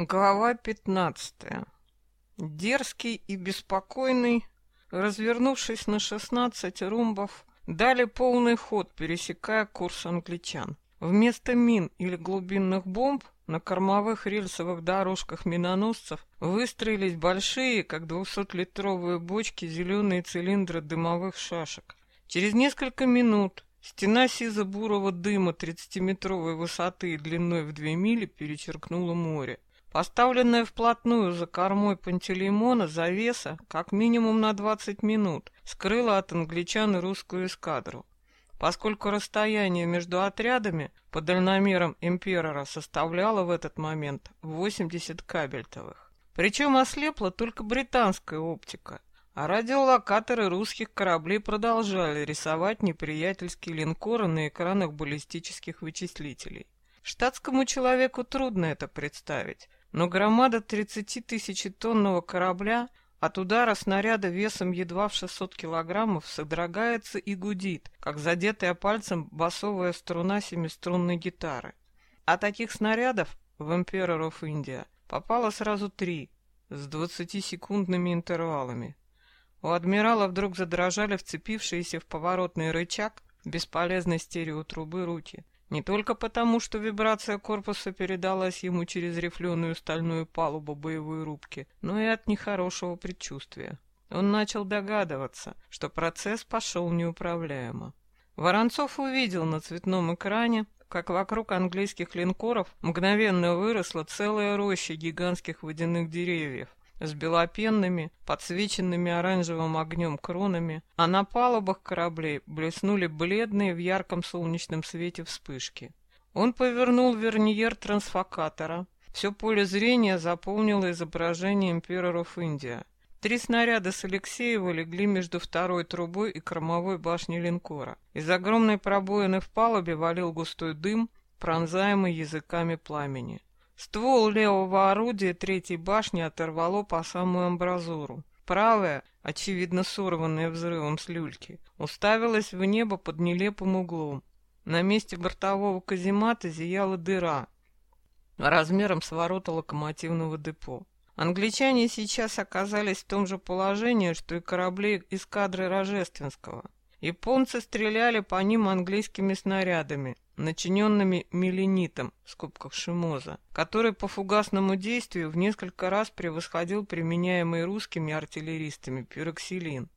Глава пятнадцатая. Дерзкий и беспокойный, развернувшись на шестнадцать румбов, дали полный ход, пересекая курс англичан. Вместо мин или глубинных бомб на кормовых рельсовых дорожках миноносцев выстроились большие, как двухсотлитровые бочки, зеленые цилиндры дымовых шашек. Через несколько минут стена сизо-бурого дыма тридцатиметровой высоты и длиной в две мили перечеркнула море. Поставленная вплотную за кормой Пантелеймона завеса, как минимум на 20 минут, скрыла от англичан русскую эскадру. Поскольку расстояние между отрядами по дальномерам Имперора составляло в этот момент 80 кабельтовых. Причем ослепла только британская оптика, а радиолокаторы русских кораблей продолжали рисовать неприятельские линкоры на экранах баллистических вычислителей. Штатскому человеку трудно это представить, но громада 30-тысячетонного корабля от удара снаряда весом едва в 600 килограммов содрогается и гудит, как задетая пальцем басовая струна семиструнной гитары. А таких снарядов в Emperor of India попало сразу три, с 20-секундными интервалами. У адмирала вдруг задрожали вцепившиеся в поворотный рычаг бесполезной стереотрубы руки. Не только потому, что вибрация корпуса передалась ему через рифленую стальную палубу боевой рубки, но и от нехорошего предчувствия. Он начал догадываться, что процесс пошел неуправляемо. Воронцов увидел на цветном экране, как вокруг английских линкоров мгновенно выросла целая роща гигантских водяных деревьев, с белопенными, подсвеченными оранжевым огнем кронами, а на палубах кораблей блеснули бледные в ярком солнечном свете вспышки. Он повернул верниер трансфокатора. Все поле зрения заполнило изображение импероров Индия. Три снаряда с Алексеева легли между второй трубой и кормовой башней линкора. Из огромной пробоины в палубе валил густой дым, пронзаемый языками пламени. Ствол левого орудия третьей башни оторвало по самую амбразуру. Правая, очевидно сорванная взрывом с люльки, уставилась в небо под нелепым углом. На месте бортового каземата зияла дыра размером с ворота локомотивного депо. Англичане сейчас оказались в том же положении, что и корабли эскадры Рожественского. Японцы стреляли по ним английскими снарядами, начиненными меленитом, в скобках шимоза, который по фугасному действию в несколько раз превосходил применяемый русскими артиллеристами пироксилин.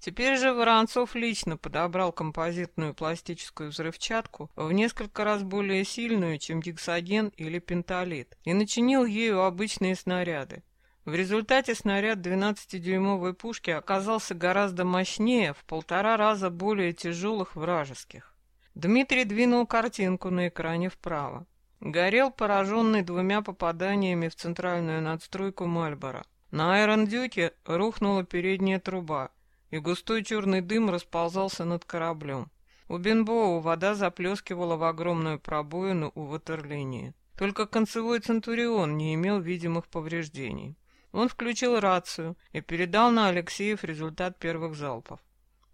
Теперь же Воронцов лично подобрал композитную пластическую взрывчатку в несколько раз более сильную, чем гексоген или пенталит, и начинил ею обычные снаряды. В результате снаряд 12-дюймовой пушки оказался гораздо мощнее, в полтора раза более тяжелых вражеских. Дмитрий двинул картинку на экране вправо. Горел пораженный двумя попаданиями в центральную надстройку Мальбора. На Айрондюке рухнула передняя труба, и густой черный дым расползался над кораблем. У Бенбоу вода заплескивала в огромную пробоину у ватерлинии. Только концевой Центурион не имел видимых повреждений. Он включил рацию и передал на Алексеев результат первых залпов.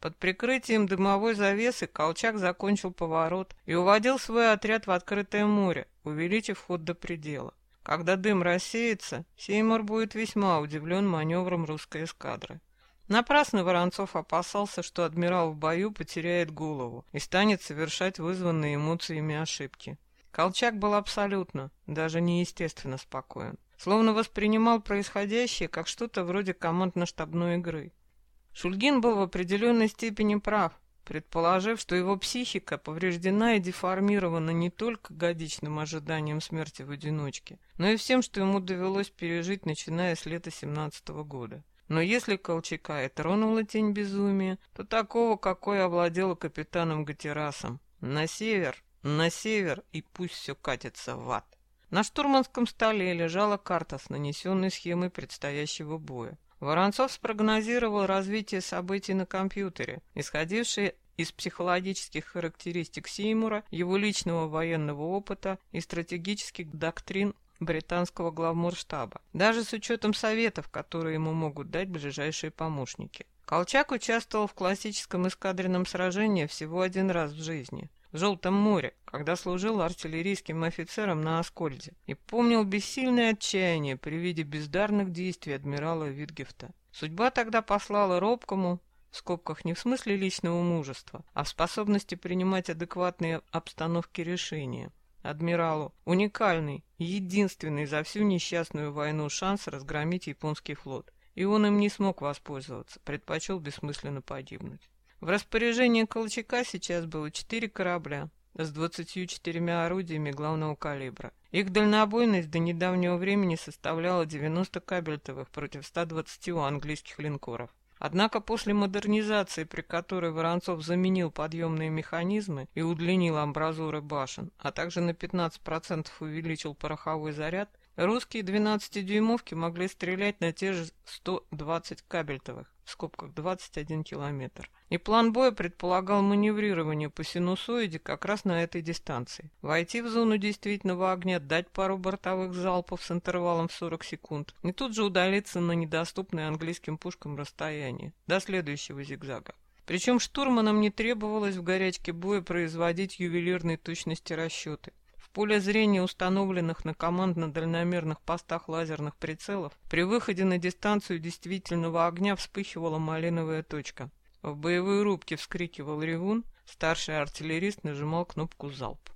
Под прикрытием дымовой завесы Колчак закончил поворот и уводил свой отряд в открытое море, увеличив ход до предела. Когда дым рассеется, Сеймур будет весьма удивлен маневром русской эскадры. Напрасно Воронцов опасался, что адмирал в бою потеряет голову и станет совершать вызванные эмоциями ошибки. Колчак был абсолютно, даже неестественно спокоен, словно воспринимал происходящее как что-то вроде командно-штабной игры. Шульгин был в определенной степени прав, предположив, что его психика повреждена и деформирована не только годичным ожиданием смерти в одиночке, но и всем, что ему довелось пережить, начиная с лета 17 -го года. Но если Колчака и тронула тень безумия, то такого, какой овладела капитаном Гатерасом. На север, на север, и пусть все катится в ад. На штурманском столе лежала карта с нанесенной схемой предстоящего боя. Воронцов спрогнозировал развитие событий на компьютере, исходившие из психологических характеристик Сеймура, его личного военного опыта и стратегических доктрин британского главморштаба, даже с учетом советов, которые ему могут дать ближайшие помощники. Колчак участвовал в классическом эскадренном сражении всего один раз в жизни. В Желтом море, когда служил артиллерийским офицером на Аскольде, и помнил бессильное отчаяние при виде бездарных действий адмирала Витгефта. Судьба тогда послала робкому, в скобках не в смысле личного мужества, а в способности принимать адекватные обстановки решения. Адмиралу уникальный, единственный за всю несчастную войну шанс разгромить японский флот. И он им не смог воспользоваться, предпочел бессмысленно погибнуть. В распоряжении Колчака сейчас было четыре корабля с 24 орудиями главного калибра. Их дальнобойность до недавнего времени составляла 90 кабельтовых против 120 у английских линкоров. Однако после модернизации, при которой Воронцов заменил подъемные механизмы и удлинил амбразуры башен, а также на 15% увеличил пороховой заряд, русские 12-дюймовки могли стрелять на те же 120 кабельтовых, в скобках 21 километр. И план боя предполагал маневрирование по синусоиде как раз на этой дистанции. Войти в зону действительного огня, дать пару бортовых залпов с интервалом в 40 секунд и тут же удалиться на недоступное английским пушкам расстояние, до следующего зигзага. Причем штурманам не требовалось в горячке боя производить ювелирной точности расчеты. Поле зрения установленных на командно-дальномерных постах лазерных прицелов при выходе на дистанцию действительного огня вспыхивала малиновая точка. В боевой рубке вскрикивал ревун, старший артиллерист нажимал кнопку «Залп».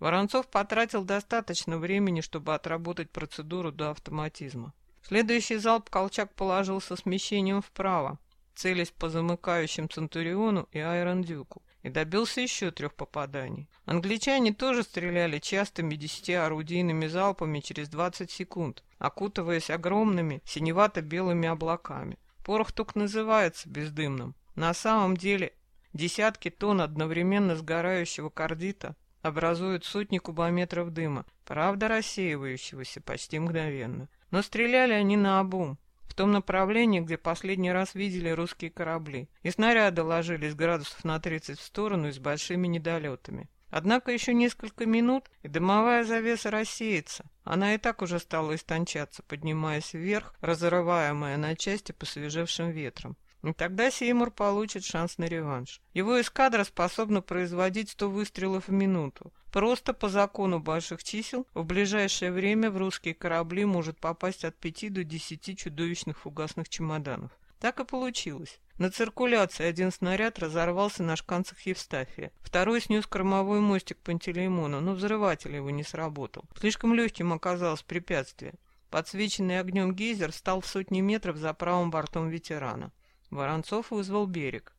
Воронцов потратил достаточно времени, чтобы отработать процедуру до автоматизма. Следующий залп Колчак положил со смещением вправо, целясь по замыкающим Центуриону и Айрондюку, и добился еще трех попаданий. Англичане тоже стреляли частыми десятиорудийными залпами через 20 секунд, окутываясь огромными синевато-белыми облаками. Порох только называется бездымным, на самом деле десятки тонн одновременно сгорающего кардита образуют сотни кубометров дыма, правда рассеивающегося почти мгновенно. Но стреляли они на обум, в том направлении, где последний раз видели русские корабли, и снаряды ложились градусов на 30 в сторону и с большими недолетами. Однако еще несколько минут, и дымовая завеса рассеется. Она и так уже стала истончаться, поднимаясь вверх, разрываемая на части посвежевшим ветром. И тогда Сеймур получит шанс на реванш. Его эскадра способна производить 100 выстрелов в минуту. Просто по закону больших чисел в ближайшее время в русские корабли может попасть от 5 до 10 чудовищных фугасных чемоданов. Так и получилось. На циркуляции один снаряд разорвался на шканцах Евстафия. Второй снес кормовой мостик Пантелеймона, но взрыватель его не сработал. Слишком легким оказалось препятствие. Подсвеченный огнем гейзер стал в сотни метров за правым бортом ветерана. Воронцов вызвал берег.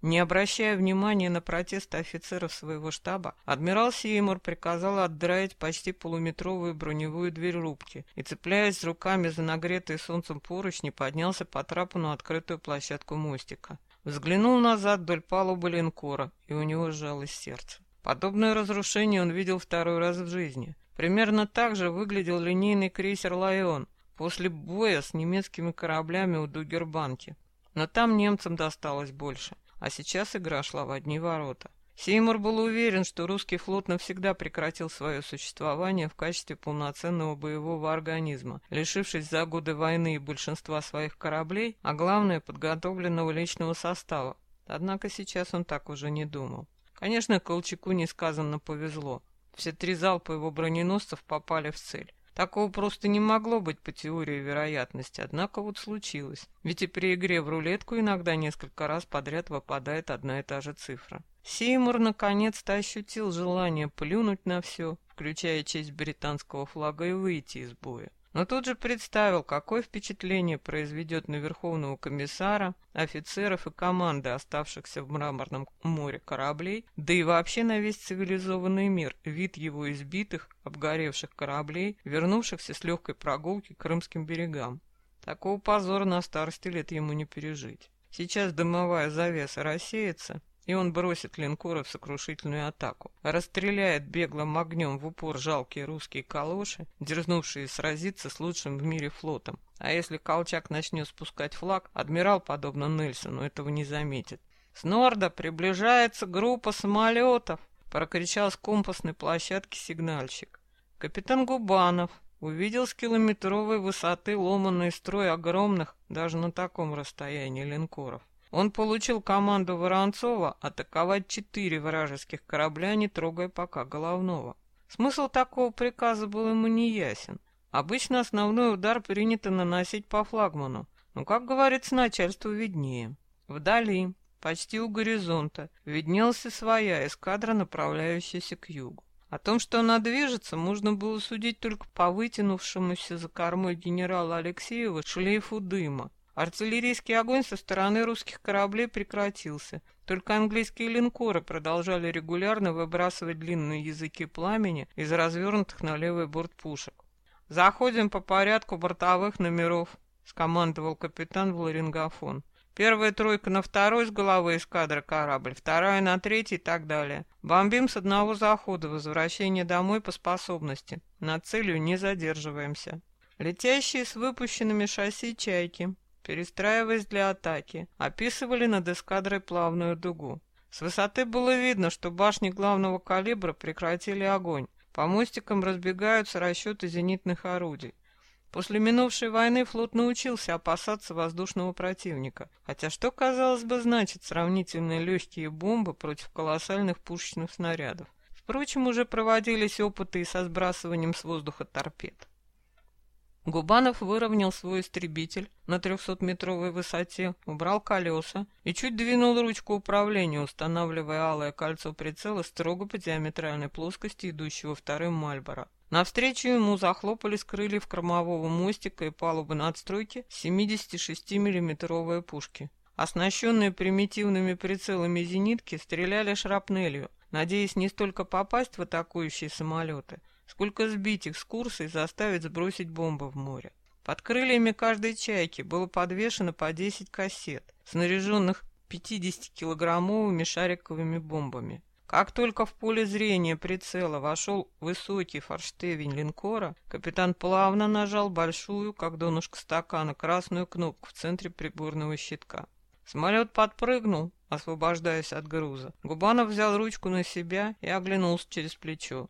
Не обращая внимания на протесты офицеров своего штаба, адмирал Сеймур приказал отдраить почти полуметровую броневую дверь рубки и, цепляясь руками за нагретые солнцем поручни, поднялся по трапу на открытую площадку мостика. Взглянул назад вдоль палубы линкора, и у него сжалось сердце. Подобное разрушение он видел второй раз в жизни. Примерно так же выглядел линейный крейсер «Лайон» после боя с немецкими кораблями у Дугербанки. Но там немцам досталось больше, а сейчас игра шла в одни ворота. Сеймур был уверен, что русский флот навсегда прекратил свое существование в качестве полноценного боевого организма, лишившись за годы войны и большинства своих кораблей, а главное, подготовленного личного состава. Однако сейчас он так уже не думал. Конечно, Колчаку несказанно повезло. Все три залпа его броненосцев попали в цель. Такого просто не могло быть по теории вероятности, однако вот случилось. Ведь и при игре в рулетку иногда несколько раз подряд выпадает одна и та же цифра. Сеймур наконец-то ощутил желание плюнуть на все, включая честь британского флага и выйти из боя. Но тут же представил, какое впечатление произведет на Верховного комиссара, офицеров и команды оставшихся в Мраморном море кораблей, да и вообще на весь цивилизованный мир, вид его избитых, обгоревших кораблей, вернувшихся с легкой прогулки к крымским берегам. Такого позора на старости лет ему не пережить. Сейчас дымовая завеса рассеется, и он бросит линкоры в сокрушительную атаку. Расстреляет беглым огнем в упор жалкие русские калоши, дерзнувшие сразиться с лучшим в мире флотом. А если Колчак начнет спускать флаг, адмирал, подобно Нельсону, этого не заметит. «С Норда приближается группа самолетов!» — прокричал с компасной площадки сигнальщик. Капитан Губанов увидел с километровой высоты ломанный строй огромных, даже на таком расстоянии, линкоров. Он получил команду Воронцова атаковать четыре вражеских корабля, не трогая пока головного. Смысл такого приказа был ему неясен. Обычно основной удар принято наносить по флагману, но, как говорится, начальству виднее. Вдали, почти у горизонта, виднелся своя эскадра, направляющаяся к югу. О том, что она движется, можно было судить только по вытянувшемуся за кормой генерала Алексеева шлейфу дыма. Артиллерийский огонь со стороны русских кораблей прекратился. Только английские линкоры продолжали регулярно выбрасывать длинные языки пламени из развернутых на левый борт пушек. «Заходим по порядку бортовых номеров», — скомандовал капитан в ларингофон. Первая тройка на второй с головы эскадры корабль, вторая на третий и так далее. Бомбим с одного захода, возвращение домой по способности. Над целью не задерживаемся. Летящие с выпущенными шасси чайки, перестраиваясь для атаки, описывали над эскадрой плавную дугу. С высоты было видно, что башни главного калибра прекратили огонь. По мостикам разбегаются расчеты зенитных орудий. После минувшей войны флот научился опасаться воздушного противника, хотя что, казалось бы, значит сравнительно легкие бомбы против колоссальных пушечных снарядов. Впрочем, уже проводились опыты и со сбрасыванием с воздуха торпед. Губанов выровнял свой истребитель на 300-метровой высоте, убрал колеса и чуть двинул ручку управления, устанавливая алое кольцо прицела строго по диаметральной плоскости идущего вторым Мальборо. Навстречу ему захлопали с крыльев кормового мостика и палубы надстройки 76 миллиметровые пушки. Оснащенные примитивными прицелами зенитки стреляли шрапнелью, надеясь не столько попасть в атакующие самолеты, сколько сбить их с курса и заставить сбросить бомбы в море. Под крыльями каждой чайки было подвешено по 10 кассет, снаряженных 50-килограммовыми шариковыми бомбами. Как только в поле зрения прицела вошел высокий форштевень линкора, капитан плавно нажал большую, как донышко стакана, красную кнопку в центре приборного щитка. Самолет подпрыгнул, освобождаясь от груза. Губанов взял ручку на себя и оглянулся через плечо.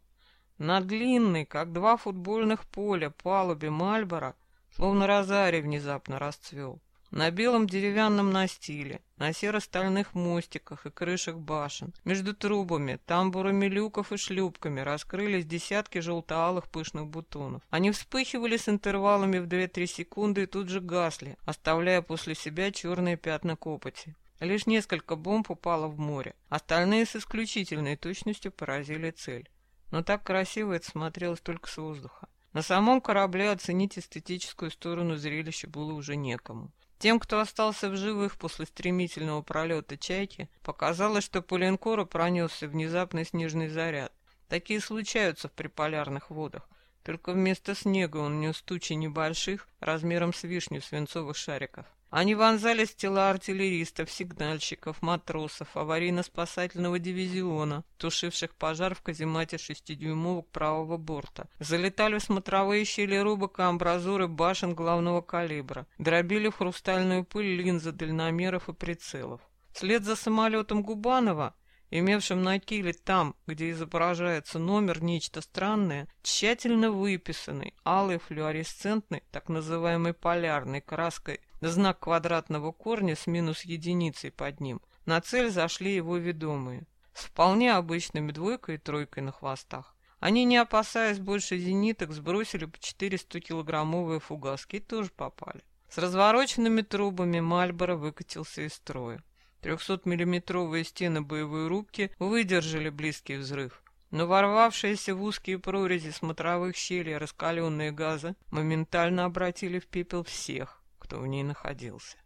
На длинной, как два футбольных поля, палубе Мальбора, словно розарий внезапно расцвел. На белом деревянном настиле, на серо-стальных мостиках и крышах башен, между трубами, тамбурами люков и шлюпками раскрылись десятки желто-алых пышных бутонов. Они вспыхивали с интервалами в 2-3 секунды и тут же гасли, оставляя после себя черные пятна копоти. Лишь несколько бомб упало в море, остальные с исключительной точностью поразили цель. Но так красиво это смотрелось только с воздуха. На самом корабле оценить эстетическую сторону зрелища было уже некому. Тем, кто остался в живых после стремительного пролета «Чайки», показалось, что по линкору пронесся внезапный снежный заряд. Такие случаются в приполярных водах. Только вместо снега он нес тучи небольших, размером с вишню свинцовых шариков. Они вонзались в тела артиллеристов, сигнальщиков, матросов, аварийно-спасательного дивизиона, тушивших пожар в каземате шестидюймовок правого борта. Залетали в смотровые щели рубок и амбразуры башен главного калибра. Дробили в хрустальную пыль линзы дальномеров и прицелов. Вслед за самолетом Губанова имевшим на киле там, где изображается номер, нечто странное, тщательно выписанный, алый флуоресцентный, так называемой полярной краской знак квадратного корня с минус единицей под ним. На цель зашли его ведомые, с вполне обычными двойкой и тройкой на хвостах. Они, не опасаясь больше зениток, сбросили по 400-килограммовые фугаски и тоже попали. С развороченными трубами Мальборо выкатился из строя. 300-миллиметровые стены боевой рубки выдержали близкий взрыв. Но ворвавшиеся в узкие прорези смотровых щелей раскаленные газы моментально обратили в пепел всех, кто в ней находился.